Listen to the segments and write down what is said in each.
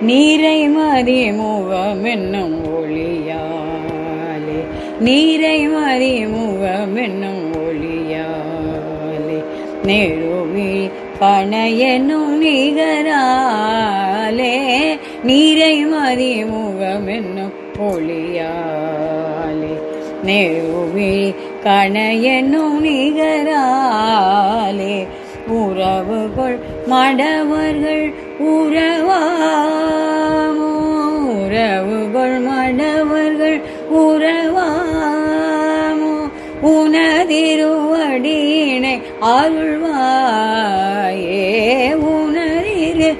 நீரை மறி முகம் என்னும் ஒளியாலே. நீரை மறி முகம் என்னும் ஒளியாலே. நெருவி பணையனும் நிகராலே. நீரை மறி முகம் என்னும் ஒளியாலே. நெருவி கணையனும் நிகராலே. உறவு கொள் மடவர்கள் உறவாமோ உறவுகள் மடவர்கள் உறவாமோ உனதிருவடியினை அருள்வாயே. உணரிரு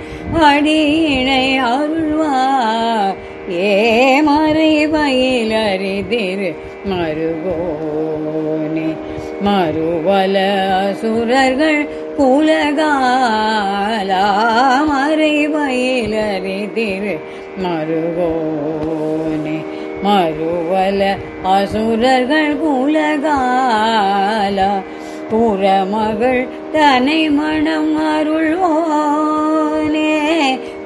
அடியினை அருள்வாய். ஏ மறைவயில் அறிதிரு மருகோனே மறுவல அசுரர்கள் குலகாலா மறைவயில் அறிதிரு மருகோனே மறுவல அசுரர்கள் குலகாலா புறமகள் தனை மனம் அருள்வோனே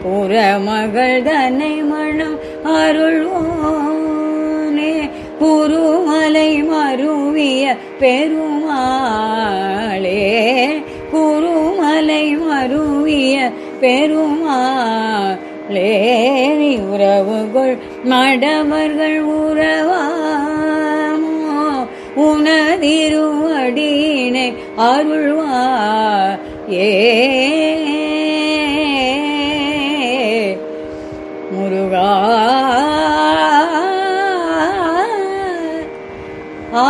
புறமகள் தனை மனம் அருள்வோனே குருமலை மருவிய பெருமா அருவிய பெருமாளேறி உறவுகள் மடவர்கள் உறவாமோ? உனதிருவடியினை அருள்வா ஏ முருகா ஆ